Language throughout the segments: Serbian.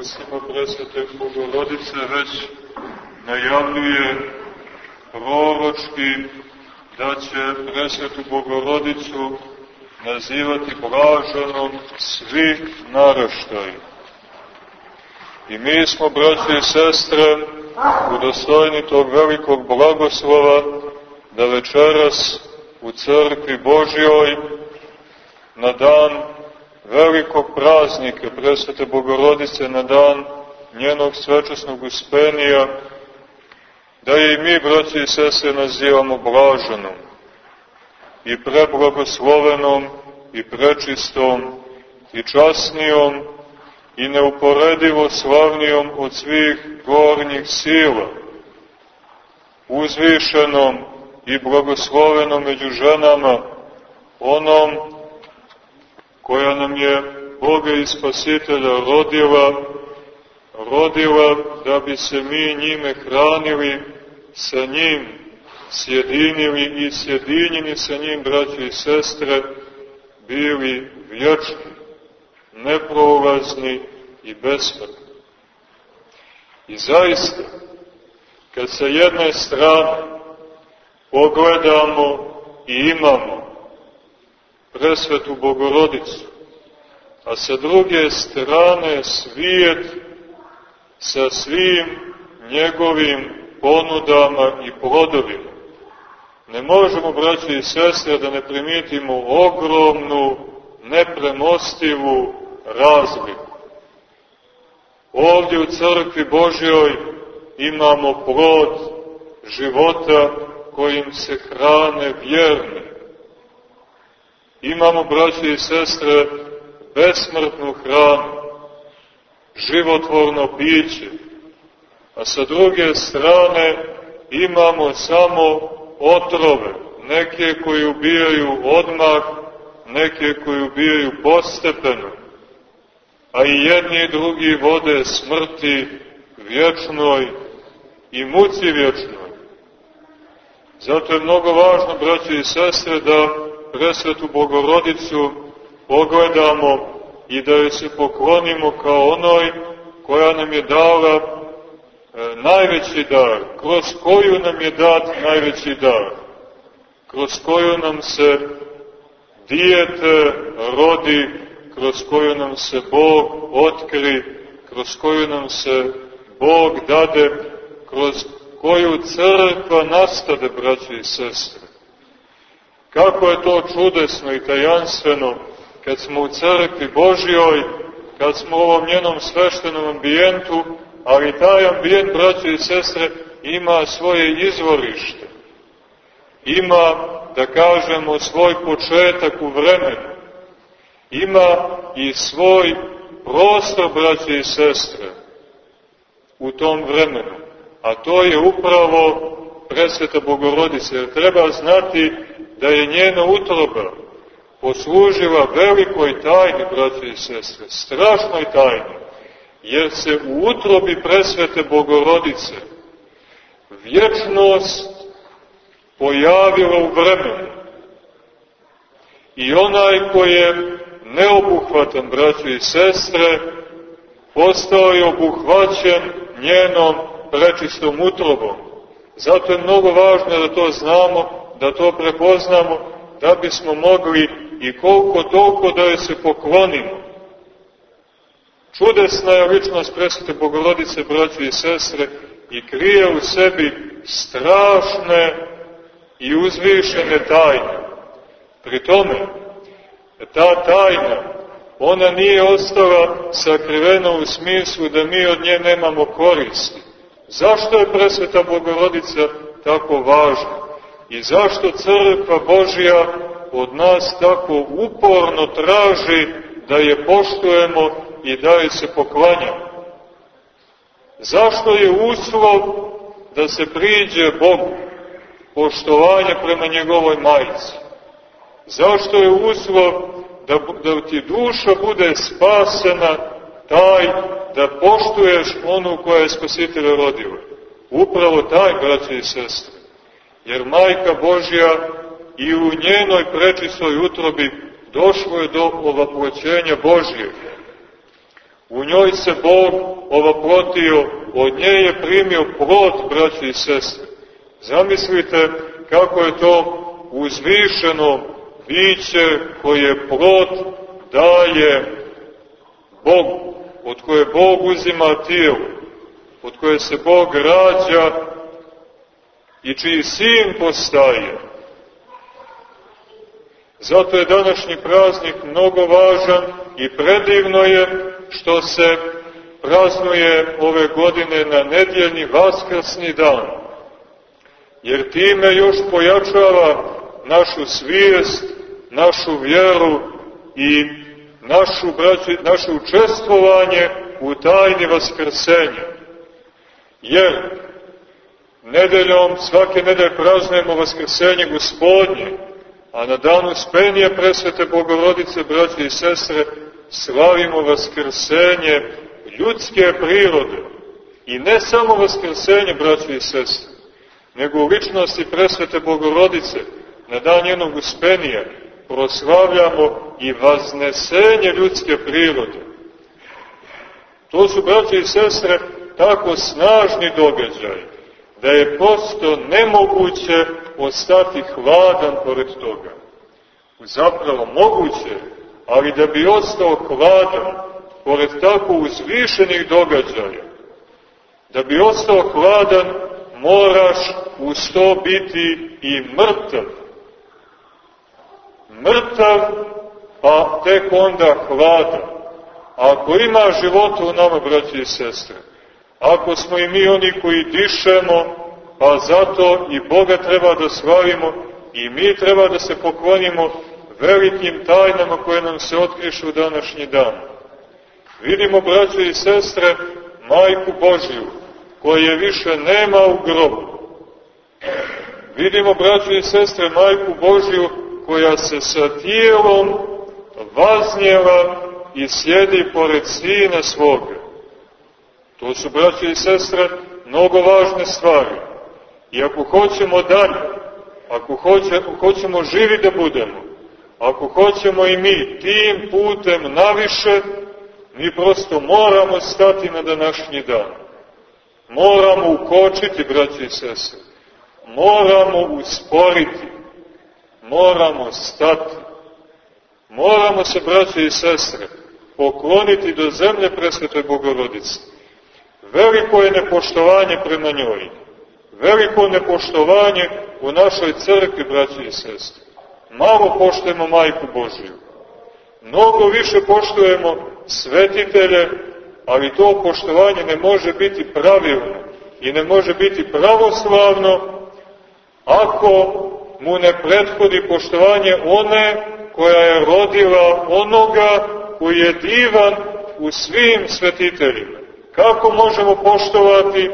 ustima presvete Bogorodice već najavljuje proročki da će presvetu Bogorodicu nazivati blaženom svi naraštaji. I mi smo, braće i sestre, udostojni tog velikog blagoslova da večeras u crkvi Božjoj na dan velikog praznika presvete Bogorodice na dan njenog svečasnog uspenija, da i mi, braći i sese, nazivamo blaženom i preblagoslovenom i prečistom i časnijom i neuporedivo slavnijom od svih gornjih sila, uzvišenom i blagoslovenom među ženama, onom koja nam je Boga i Spasitelja rodila, rodila da bi se mi njime hranili, sa njim sjedinili i sjedinjeni sa njim, braće i sestre, bili vječni, neprolazni i besmrtni. I zaista, kad sa jedne strane pogledamo i imamo presvetu Bogorodicu, a sa druge strane svijet sa svim njegovim ponudama i plodovima. Ne možemo, braći i sestre, da ne primitimo ogromnu, nepremostivu razliku. Ovdje u crkvi Božjoj imamo plod života kojim se hrane vjerni imamo, braće i sestre, besmrtnu hranu, životvorno piće, a sa druge strane imamo samo otrove, neke koji ubijaju odmah, neke koji ubijaju postepeno, a i jedni i drugi vode smrti vječnoj i muci vječnoj. Zato je mnogo važno, braće i sestre, da presvetu Bogorodicu pogledamo i da joj se poklonimo kao onoj koja nam je dala e, najveći dar, kroz koju nam je dat najveći dar, kroz koju nam se dijete rodi, kroz koju nam se Bog otkri, kroz koju nam se Bog dade, kroz koju crkva nastade, braći i sestre. Kako je to čudesno i tajanstveno kad smo u crkvi Božjoj, kad smo u ovom njenom sveštenom ambijentu, ali taj ambijent, braće i sestre, ima svoje izvorište. Ima, da kažemo, svoj početak u vremenu. Ima i svoj prostor, braće i sestre, u tom vremenu. A to je upravo presveta Bogorodice. Jer treba znati da je njena utroba poslužila velikoj tajni, braće i sestre, strašnoj tajni, jer se u utrobi presvete Bogorodice vječnost pojavila u vremenu. I onaj ko je neobuhvatan, braće i sestre, postao je obuhvaćen njenom prečistom utrobom. Zato je mnogo važno da to znamo, da to prepoznamo, da bismo mogli i koliko toliko da je se poklonimo. Čudesna je ličnost presvete Bogorodice, braće i sestre, i krije u sebi strašne i uzvišene tajne. Pri tome, ta tajna, ona nije ostala sakrivena u smislu da mi od nje nemamo koristi. Zašto je presveta Bogorodica tako važna? I zašto crkva Božja od nas tako uporno traži da je poštujemo i da je se poklanjamo? Zašto je uslov da se priđe Bogu poštovanje prema njegovoj majici? Zašto je uslov da, da ti duša bude spasena taj da poštuješ onu koja je spasitelja rodila? Upravo taj, braće i sestre jer Majka Božja i u njenoj prečistoj utrobi došlo je do ovaploćenja Božje. U njoj se Bog ovoprotio, od nje je primio plot, braći i sestre. Zamislite kako je to uzvišeno biće koje plot daje Bog, od koje Bog uzima tijelo, od koje se Bog rađa i čiji sin postaje. Zato je današnji praznik mnogo važan i predivno je što se praznuje ove godine na nedjeljni vaskrsni dan. Jer time još pojačava našu svijest, našu vjeru i našu, braći, naše učestvovanje u tajni vaskrsenja. Jer nedeljom, svake nedelje praznujemo vaskrsenje gospodnje, a na danu spenije presvete Bogorodice, braće i sestre, slavimo vaskrsenje ljudske prirode. I ne samo vaskrsenje, braće i sestre, nego u ličnosti presvete Bogorodice, na dan njenog uspenija, proslavljamo i vaznesenje ljudske prirode. To su, braće i sestre, tako snažni događaj, da je prosto nemoguće ostati hladan pored toga. Zapravo moguće, ali da bi ostao hladan pored tako uzvišenih događaja, da bi ostao hladan, moraš uz to biti i mrtav. Mrtav, pa tek onda hladan. Ako ima života u nama, braći i sestre, ako smo i mi oni koji dišemo, pa zato i Boga treba da slavimo i mi treba da se poklonimo velikim tajnama koje nam se otkrišu u današnji dan. Vidimo, braće i sestre, Majku Božju, koje više nema u grobu. Vidimo, braće i sestre, Majku Božju, koja se sa tijelom vaznjela i sjedi pored sina svoga. To su, braće i sestre, mnogo važne stvari. I ako hoćemo dalje, ako, hoće, hoćemo živi da budemo, ako hoćemo i mi tim putem naviše, mi prosto moramo stati na današnji dan. Moramo ukočiti, braći i sese. Moramo usporiti. Moramo stati. Moramo se, braći i sestre, pokloniti do zemlje presvete Bogorodice. Veliko je nepoštovanje prema njoj. Veliko nepoštovanje u našoj crkvi, braći i sestre. Malo poštujemo Majku Božiju. Mnogo više poštujemo svetitelje, ali to poštovanje ne može biti pravilno i ne može biti pravoslavno ako mu ne prethodi poštovanje one koja je rodila onoga koji je divan u svim svetiteljima. Kako možemo poštovati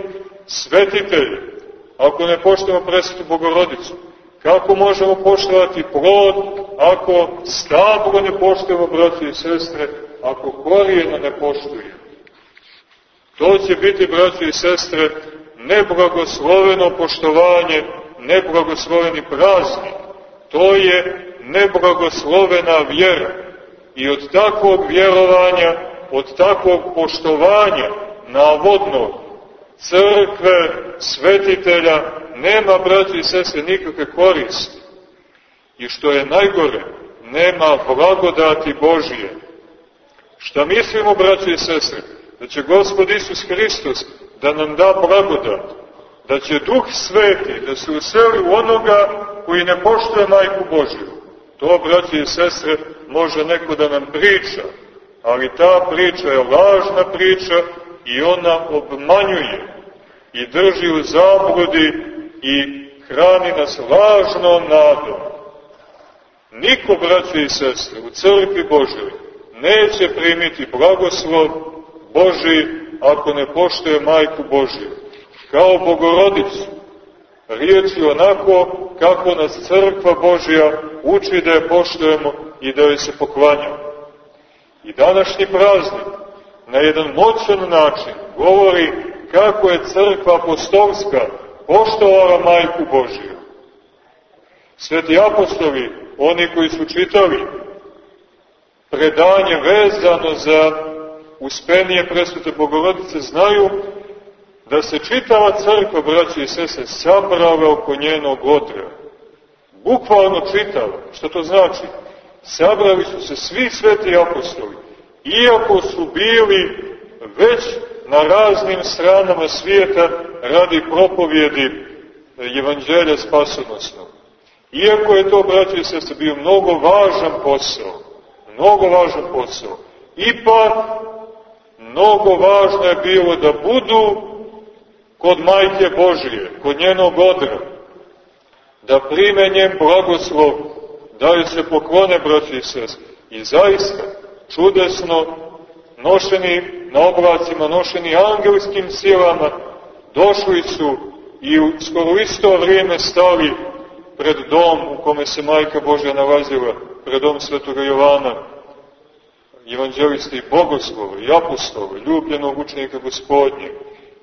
svetitelje ako ne poštujemo presvetu Bogorodicu? Kako možemo poštovati plod ako stablo ne poštujemo, braći i sestre, ako korijena ne poštuje? To će biti, braći i sestre, neblagosloveno poštovanje, neblagosloveni praznik. To je neblagoslovena vjera. I od takvog vjerovanja, od takvog poštovanja navodnog crkve, svetitelja, nema, braći i sestre, nikakve koristi. I što je najgore, nema blagodati Božije. Šta mislimo, braći i sestre? Da će Gospod Isus Hristos da nam da blagodat, da će Duh Sveti da se useli u onoga koji ne poštuje Majku Božiju. To, braći i sestre, može neko da nam priča, ali ta priča je lažna priča i ona obmanjuje i drži u zabludi i hrani nas lažnom nadom. Niko, braće i sestre, u crkvi Božoj neće primiti blagoslov Boži ako ne poštuje Majku Božiju. Kao Bogorodicu, riječi onako kako nas crkva Božja uči da je poštujemo i da joj se poklanjamo. I današnji praznik na jedan moćan način govori kako je crkva apostolska poštovala Majku Božiju. Sveti apostoli, oni koji su čitali predanje vezano za uspenije presvete Bogorodice znaju da se čitava crkva, braće i sese, sabrava oko njenog odra. Bukvalno čitava. Što to znači? Sabrali su se svi sveti apostoli, iako su bili već na raznim stranama svijeta radi propovjedi evanđelja spasonosnog. Iako je to, braće i sestre, bio mnogo važan posao, mnogo važan posao, ipak mnogo važno je bilo da budu kod Majke Božije, kod njenog odra, da prime njen blagoslov, da joj se poklone, braći i sest. I zaista, čudesno, nošeni na oblacima, nošeni angelskim silama, došli su i u skoro isto vrijeme stali pred dom u kome se Majka Božja nalazila, pred dom svetoga Jovana, evanđelista i bogoslova i apostola, ljubljenog učenika gospodnje.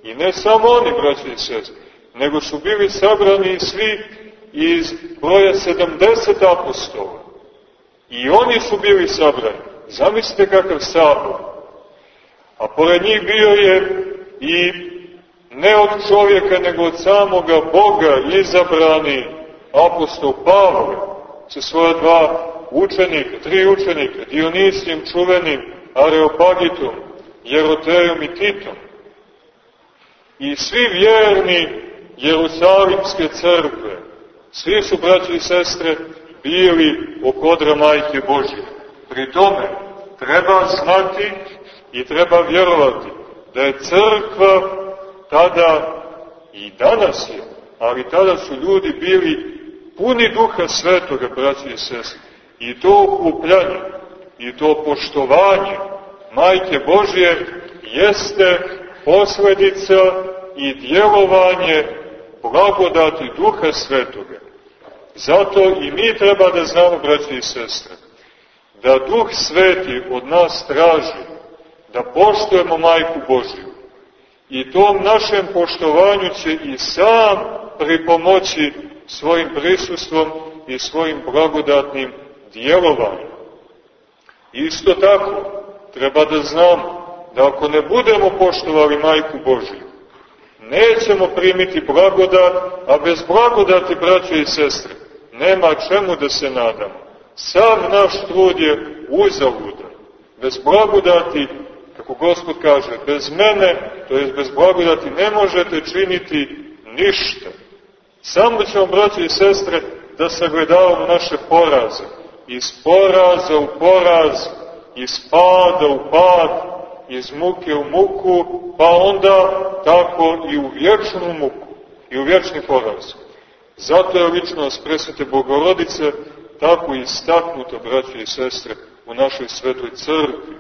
I ne samo oni, braći i sest, nego su bili sabrani svi iz broja 70 apostola. I oni su bili sabrani. Zamislite kakav sabor. A pored njih bio je i ne od čovjeka, nego od samoga Boga izabrani apostol Pavle sa svoja dva učenika, tri učenika, Dionisijem čuvenim, Areopagitom, Jerotejom i Titom. I svi vjerni Jerusalimske crkve, svi su, braći i sestre, bili oko odra Majke Božje. Pri tome treba znati i treba vjerovati da je crkva tada i danas je, ali tada su ljudi bili puni duha svetoga, braći i sestre. I to okupljanje, i to poštovanje Majke Božje jeste posledica i djelovanje blagodati duha svetoga. Zato i mi treba da znamo, braći i sestre, da duh sveti od nas traži da poštujemo Majku Božju. I tom našem poštovanju će i sam pripomoći svojim prisustvom i svojim blagodatnim djelovanjem. Isto tako, treba da znamo da ako ne budemo poštovali Majku Božju, nećemo primiti blagodat, a bez blagodati, braće i sestre, nema čemu da se nadamo. Sam naš trud je uzaludan. Bez blagodati, kako Gospod kaže, bez mene, to je bez blagodati, ne možete činiti ništa. Samo ćemo, braće i sestre, da sagledavamo naše poraze. Iz poraza u poraz, iz pada u pad, iz muke u muku, pa onda tako i u vječnu muku, i u vječni poraz. Zato je ličnost presvete Bogorodice tako istaknuta, braće i sestre, u našoj svetoj crkvi.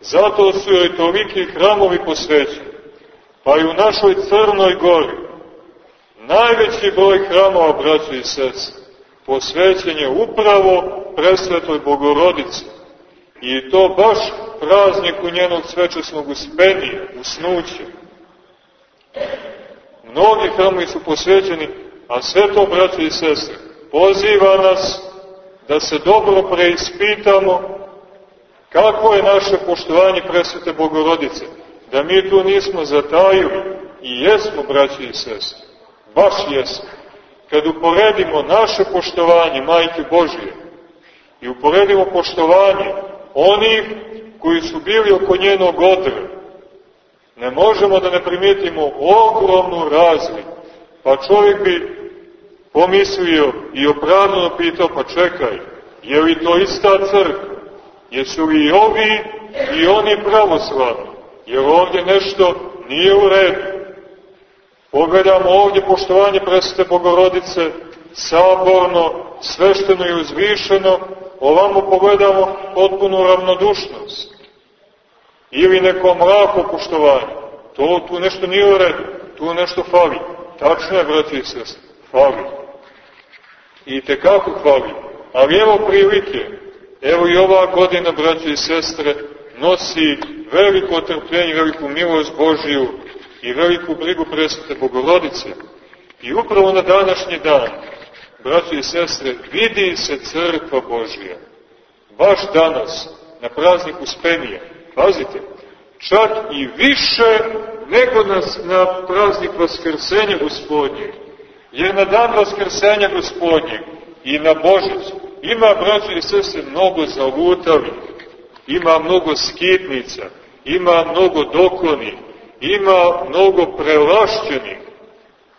Zato su joj toliki hramovi posvećeni. Pa i u našoj Crnoj gori, najveći broj hramova, braće i sestre, posvećen je upravo presvetoj Bogorodici. I to baš prazniku njenog svečasnog uspenija, usnuća. Mnogi hramovi su posvećeni A sve to, braći i sestre, poziva nas da se dobro preispitamo kako je naše poštovanje presvete Bogorodice, da mi tu nismo zatajili i jesmo, braći i sestre, baš jesmo. Kad uporedimo naše poštovanje Majke Božije i uporedimo poštovanje onih koji su bili oko njenog odra, ne možemo da ne primijetimo ogromnu razliku. Pa čovjek bi pomislio i opravdano pitao, pa čekaj, je li to ista crkva? Jesu li i ovi i oni pravoslavni? Jer ovdje nešto nije u redu. Pogledamo ovdje poštovanje presvete Bogorodice, saborno, svešteno i uzvišeno, ovamo pogledamo potpunu ravnodušnost. Ili neko mrako poštovanje. To tu nešto nije u redu, tu nešto fali. Tačno je, brati i sestri, fali i tekako hvali. Ali evo prilike, evo i ova godina, braće i sestre, nosi veliko trpljenje, veliku milost Božiju i veliku brigu presvete Bogorodice. I upravo na današnji dan, braće i sestre, vidi se crkva Božija. Baš danas, na praznik Uspenije. Pazite, čak i više nego na, na praznik Vaskrsenja gospodnjeg. Jer na dan Vaskrsenja gospodnjeg i na Božić ima, braći i sese, mnogo zalutavih, ima mnogo skitnica, ima mnogo dokloni, ima mnogo prelašćenih,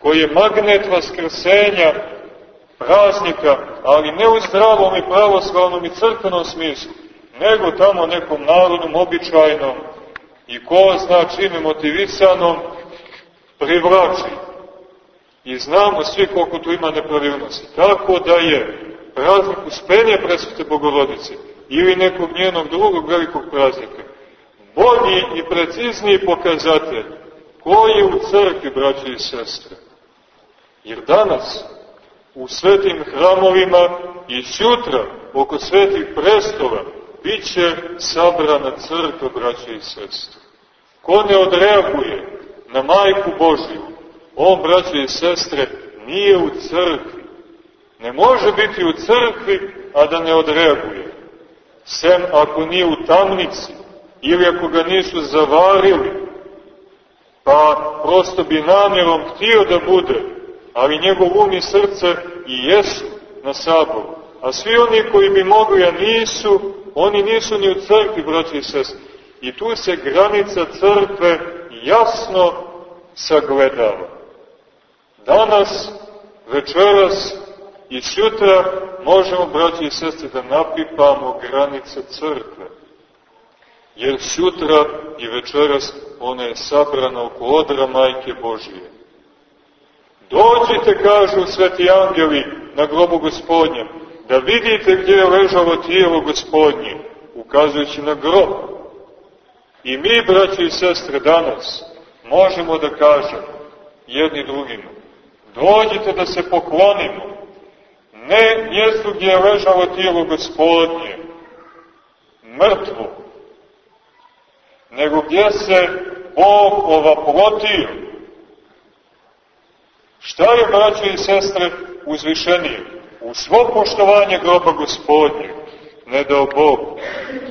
koji je magnet Vaskrsenja praznika, ali ne u zdravom i pravoslavnom i crkvenom smislu, nego tamo nekom narodnom, običajnom i ko zna čime motivisanom, privlači. I znamo svi koliko tu ima nepravilnosti. Tako da je praznik uspenja presvete Bogorodice ili nekog njenog drugog velikog praznika bolji i precizniji pokazatelj ko je u crkvi, braći i sestre. Jer danas u svetim hramovima i sutra oko svetih prestola bit će sabrana crkva, braće i sestre. Ko ne odreaguje na majku Božiju, on, braće i sestre, nije u crkvi. Ne može biti u crkvi, a da ne odreaguje. Sem ako nije u tamnici, ili ako ga nisu zavarili, pa prosto bi namjerom htio da bude, ali njegov um i srce i jesu na saboru. A svi oni koji bi mogli, a nisu, oni nisu ni u crkvi, braći i sestri. I tu se granica crkve jasno sagledava. Danas, večeras i sutra možemo, braći i sestri, da napipamo granice crkve. Jer sutra i večeras ona je sabrana oko odra Majke Božije. Dođite, kažu sveti angeli, na grobu gospodnjem, da vidite gdje je ležalo tijelo gospodnje, ukazujući na grob. I mi, braći i sestre, danas možemo da kažemo jedni drugima, dođite da se poklonimo, ne mjestu gdje je ležalo tijelo gospodnje, mrtvo, nego gdje se Bog ovaplotio. Šta je, braće i sestre, uzvišenije? U svo poštovanje groba gospodnje, ne dao Bog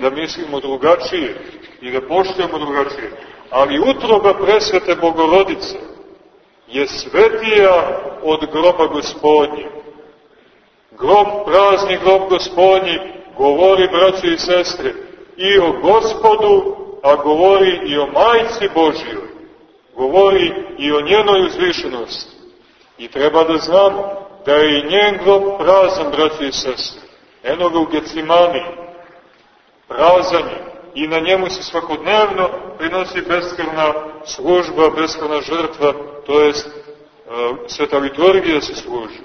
da mislimo drugačije i da poštujemo drugačije, ali utroba presvete Bogorodice je svetija od groba gospodnje. Grob, prazni grob gospodnji, govori, braće i sestre, i o gospodu, a govori i o majci Božjoj, govori i o njenoj uzvišenosti. I treba da znamo da je i njen grob prazan, braći i sestre. Eno ga u Gecimani, prazan je i na njemu se svakodnevno prinosi beskrna služba, beskrna žrtva, to jest e, sveta liturgija se služi.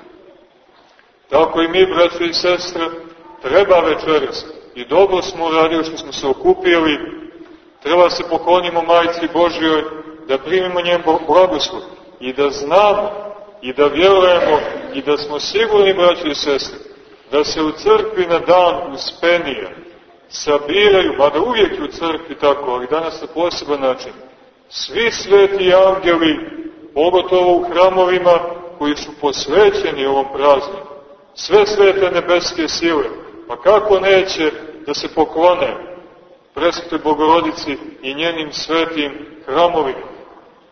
Tako i mi, braći i sestre, treba večeras i dobro smo uradili što smo se okupili, treba se poklonimo Majci Božjoj, da primimo njen blagoslov i da znamo i da vjerujemo i da smo sigurni, braći i sestri, da se u crkvi na dan uspenija sabiraju, mada uvijek u crkvi tako, ali danas na poseban način, svi sveti angeli, pogotovo u hramovima koji su posvećeni ovom prazniku, sve svete nebeske sile, pa kako neće da se poklone presvetoj Bogorodici i njenim svetim hramovima,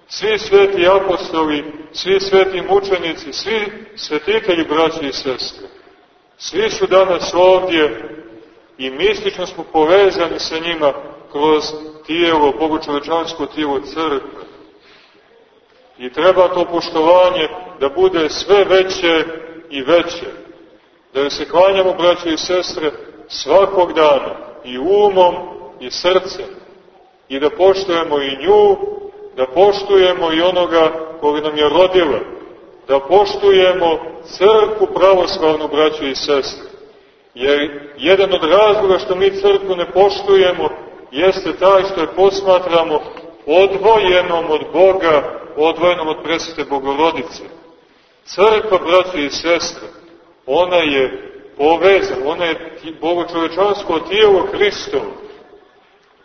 svi sveti apostoli, svi sveti mučenici, svi svetitelji, braći i sestre. Svi su danas ovdje i mistično smo povezani sa njima kroz tijelo, bogočovečansko tijelo crkve. I treba to poštovanje da bude sve veće i veće. Da se klanjamo, braći i sestre, svakog dana i umom i srcem. I da poštojemo i nju da poštujemo i onoga koga nam je rodila, da poštujemo crkvu pravoslavnu, braću i sestre. Jer jedan od razloga što mi crkvu ne poštujemo jeste taj što je posmatramo odvojenom od Boga, odvojenom od presvete Bogorodice. Crkva, braću i sestre, ona je povezana, ona je bogočovečansko tijelo Hristovo.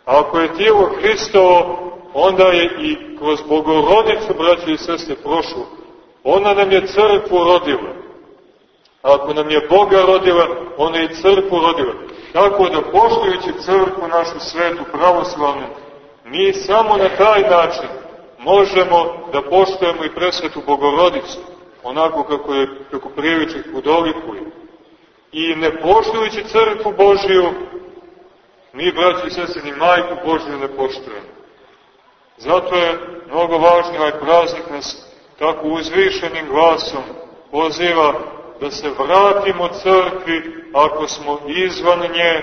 A ako je tijelo Hristovo, onda je i kroz Bogorodicu, braći i sestre, prošlo. Ona nam je crkvu rodila. A ako nam je Boga rodila, ona je i crkvu rodila. Tako da, poštujući crkvu našu svetu, pravoslavnu, Mi samo na taj način možemo da poštojemo i presvetu Bogorodicu, onako kako, je, kako priliči hudolikuje. I ne poštujući crkvu Božiju, mi, braći i sestri, ni majku Božiju ne poštujemo. Zato je mnogo važno ovaj praznik nas tako uzvišenim glasom poziva da se vratimo crkvi ako smo izvan nje,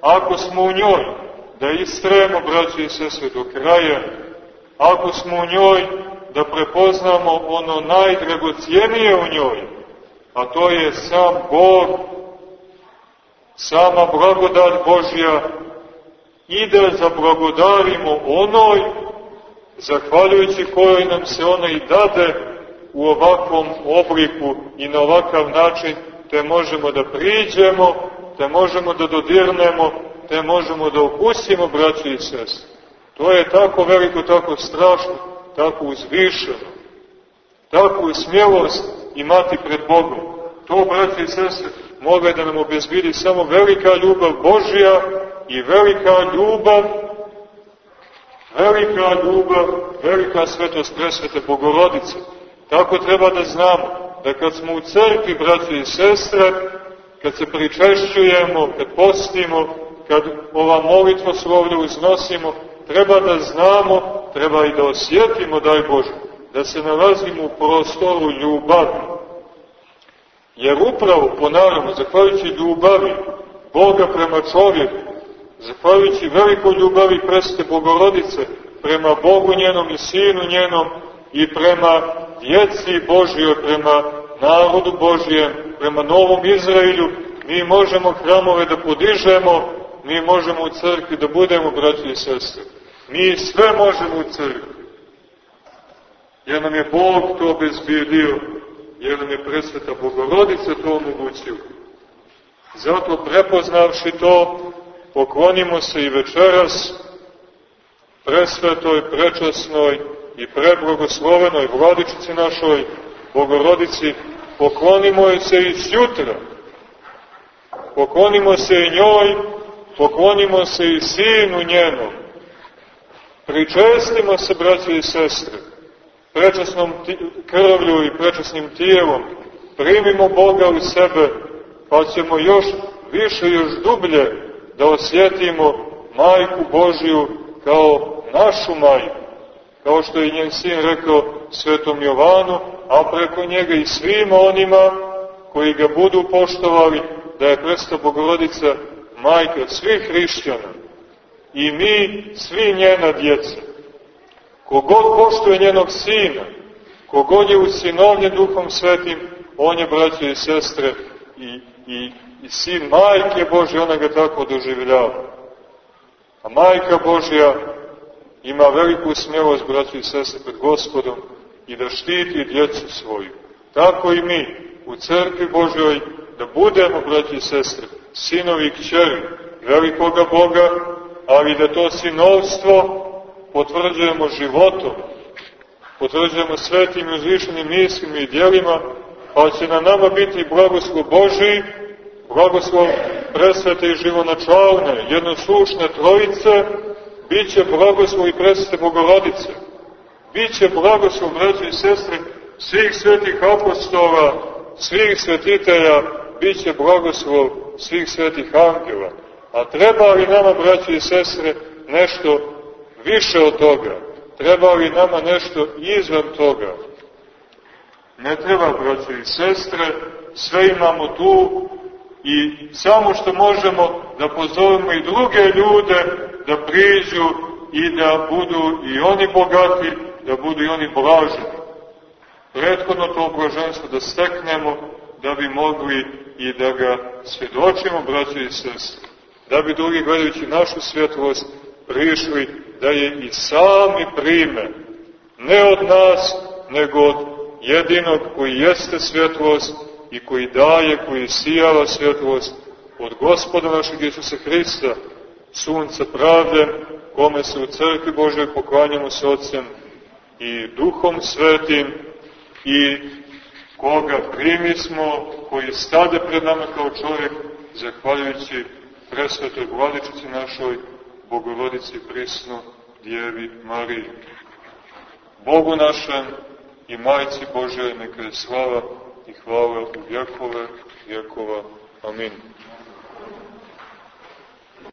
ako smo u njoj, da istremo, braći i sestre, do kraja, ako smo u njoj, da prepoznamo ono najdragocijenije u njoj, a to je sam Bog, sama blagodat Božja i da zablagodarimo onoj, zahvaljujući kojoj nam se ona i dade u ovakvom obliku i na ovakav način, te možemo da priđemo, te možemo da dodirnemo, te možemo da okusimo, braći i sestri. To je tako veliko, tako strašno, tako uzvišeno, takvu smjelost imati pred Bogom. To, braći i sestre, može da nam obezbidi samo velika ljubav Božja i velika ljubav, velika ljubav, velika svetost presvete Bogorodice. Tako treba da znamo da kad smo u crkvi, braći i sestre, kad se pričešćujemo, kad postimo, kad ova molitva slovlja uznosimo, treba da znamo, treba i da osjetimo, daj Bože, da se nalazimo u prostoru ljubavi. Jer upravo, ponavljamo, zahvaljujući ljubavi Boga prema čovjeku, zahvaljujući velikoj ljubavi presete Bogorodice prema Bogu njenom i Sinu njenom i prema djeci Božjoj, prema narodu Božjem, prema Novom Izraelju, mi možemo hramove da podižemo, mi možemo u crkvi da budemo braći i sestre. Mi sve možemo u crkvi. Jer nam je Bog to obezbijedio, jer nam je presveta Bogorodica to omogućila. Zato prepoznavši to, poklonimo se i večeras presvetoj, prečasnoj i preblagoslovenoj vladičici našoj, Bogorodici, poklonimo je se i sjutra. Poklonimo se i njoj, poklonimo se i sinu njenom. Pričestimo se, braći i sestre, prečasnom krvlju i prečasnim tijelom. Primimo Boga u sebe, pa ćemo još više, još dublje da osjetimo Majku Božiju kao našu majku. Kao što je njen sin rekao svetom Jovanu, a preko njega i svima onima koji ga budu poštovali, da je presta Bogorodica majka svih hrišćana i mi, svi njena djeca. Kogod poštuje njenog sina, kogod je usinovljen duhom svetim, on je, braće i sestre, i, i, i sin majke Božje, ona ga tako doživljava. A majka Božja ima veliku smjelost, braće i sestre, pred gospodom i da štiti djecu svoju. Tako i mi u crkvi Božoj da budemo, braći i sestre, sinovi i kćeri velikoga Boga, ali da to sinovstvo potvrđujemo životom, potvrđujemo svetim i uzvišenim mislima i dijelima, pa će na nama biti blagoslov Božiji, blagoslov presvete i živonačalne, jednoslušne trojice, bit će blagoslov i presvete Bogorodice, bit će blagoslov, braći i sestre, svih svetih apostola, svih svetitelja, bit će blagoslov svih svetih angela. A treba li nama, braći i sestre, nešto više od toga? Treba li nama nešto izvan toga? Ne treba, braći i sestre, sve imamo tu i samo što možemo da pozovemo i druge ljude da priđu i da budu i oni bogati, da budu i oni blaženi. Prethodno to blaženstvo da steknemo, da bi mogli i da ga svjedočimo, braći i sestri, da bi drugi gledajući našu svjetlost prišli da je i sami prime, ne od nas, nego od jedinog koji jeste svjetlost i koji daje, koji sijava svjetlost, od gospoda našeg Isusa Hrista, sunca pravde, kome se u crkvi Božoj poklanjamo s Otcem i Duhom Svetim i koga primismo, koji stade pred nama kao čovjek, zahvaljujući presvetoj vladičici našoj, Bogorodici prisno Djevi Mariji. Bogu našem i Majci Božoj neka je slava i hvala u vjekove vjekova. Amin.